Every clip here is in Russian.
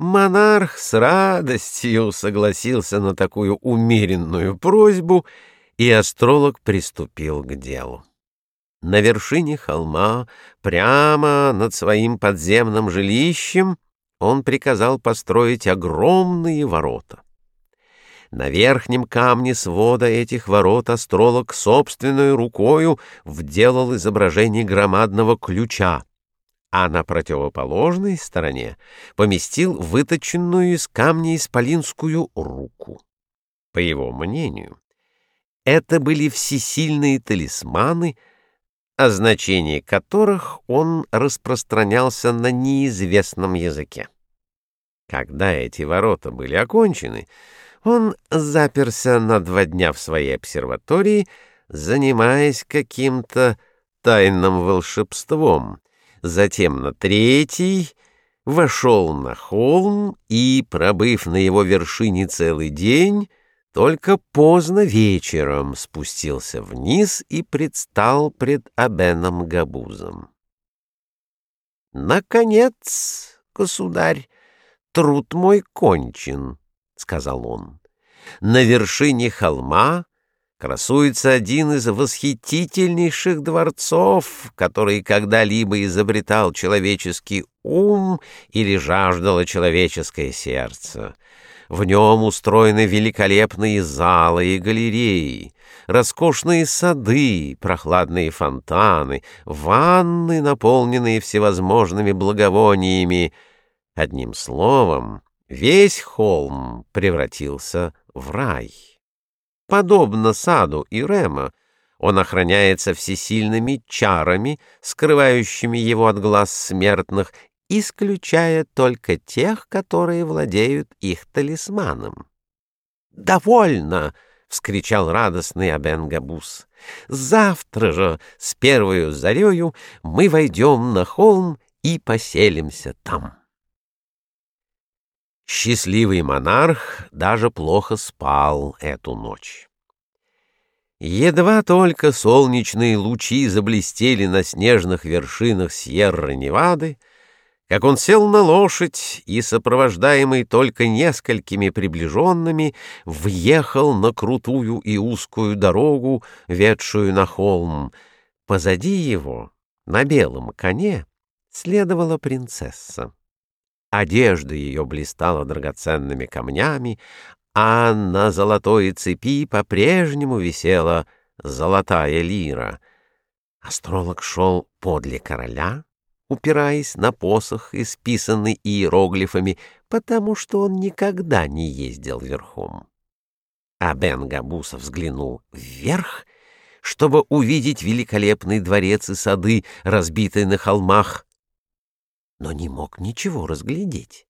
Монарх с радостью согласился на такую умеренную просьбу, и астролог приступил к делу. На вершине холма, прямо над своим подземным жилищем, он приказал построить огромные ворота. На верхнем камне свода этих ворот астролог собственной рукою вделал изображение громадного ключа, а на противоположной стороне поместил выточенную из камня исполинскую руку. По его мнению, это были всесильные талисманы, о значении которых он распространялся на неизвестном языке. Когда эти ворота были окончены, он заперся на два дня в своей обсерватории, занимаясь каким-то тайным волшебством — затем на третий, вошел на холм и, пробыв на его вершине целый день, только поздно вечером спустился вниз и предстал пред Абеном Габузом. «Наконец, государь, труд мой кончен», — сказал он. «На вершине холма красуется один из восхитительнейших дворцов, который когда-либо изобретал человеческий ум или жаждало человеческое сердце. В нем устроены великолепные залы и галереи, роскошные сады, прохладные фонтаны, ванны, наполненные всевозможными благовониями. Одним словом, весь холм превратился в рай. Подобно саду и Рема, он охраняется всесильными чарами, скрывающими его от глаз смертных, исключая только тех, которые владеют их талисманом. «Довольно!» — вскричал радостный Абен-Габус. «Завтра же, с первою зарею, мы войдем на холм и поселимся там». Счастливый монарх даже плохо спал эту ночь. Едва только солнечные лучи заблестели на снежных вершинах Сьерра-Невады, как он сел на лошадь и, сопровождаемый только несколькими приближенными, въехал на крутую и узкую дорогу, ведшую на холм. Позади его, на белом коне, следовала принцесса. Одежда ее блистала драгоценными камнями, а на золотой цепи по-прежнему висела золотая лира. Астролог шел подле короля, упираясь на посох, исписанный иероглифами, потому что он никогда не ездил верхом. А Бен Габуса взглянул вверх, чтобы увидеть великолепный дворец и сады, разбитые на холмах, но не мог ничего разглядеть.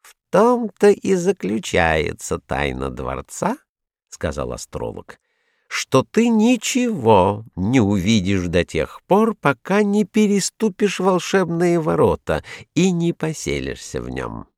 «В том-то и заключается тайна дворца, — сказал астролог, — что ты ничего не увидишь до тех пор, пока не переступишь волшебные ворота и не поселишься в нем.